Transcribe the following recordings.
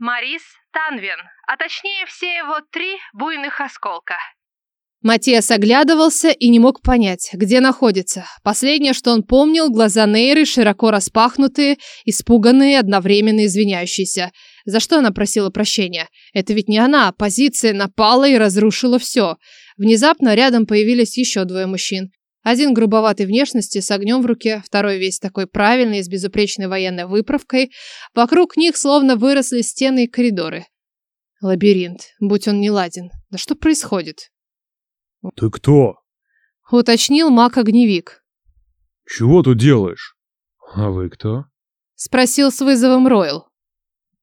Марис Танвин, а точнее все его три буйных осколка. Матиас оглядывался и не мог понять, где находится. Последнее, что он помнил, глаза Нейры широко распахнутые, испуганные, одновременно извиняющиеся. За что она просила прощения? Это ведь не она, позиция напала и разрушила все. Внезапно рядом появились еще двое мужчин. Один грубоватой внешности, с огнем в руке, второй весь такой правильный, с безупречной военной выправкой. Вокруг них словно выросли стены и коридоры. Лабиринт, будь он не ладен. Да что происходит? «Ты кто?» — уточнил маг-огневик. «Чего тут делаешь?» «А вы кто?» — спросил с вызовом Ройл.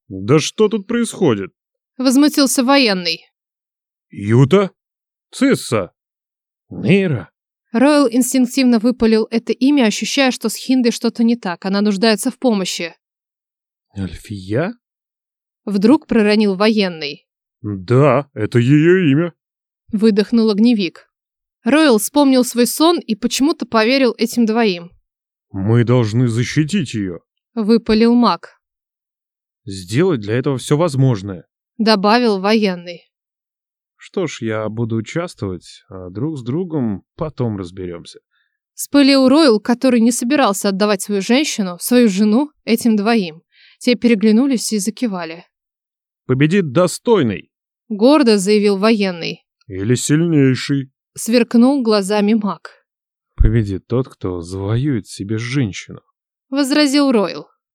«Да что тут происходит?» — возмутился военный. «Юта? Цисса? Нейра?» Ройл инстинктивно выпалил это имя, ощущая, что с Хиндой что-то не так, она нуждается в помощи. «Альфия?» Вдруг проронил военный. «Да, это ее имя». Выдохнул огневик. Ройл вспомнил свой сон и почему-то поверил этим двоим. «Мы должны защитить ее», — выпалил маг. «Сделать для этого все возможное», — добавил военный. «Что ж, я буду участвовать, а друг с другом потом разберемся». Спылил Ройл, который не собирался отдавать свою женщину, свою жену, этим двоим. Те переглянулись и закивали. «Победит достойный», — гордо заявил военный. Или сильнейший. Сверкнул глазами маг. Победит тот, кто завоюет себе женщину. Возразил Ройл.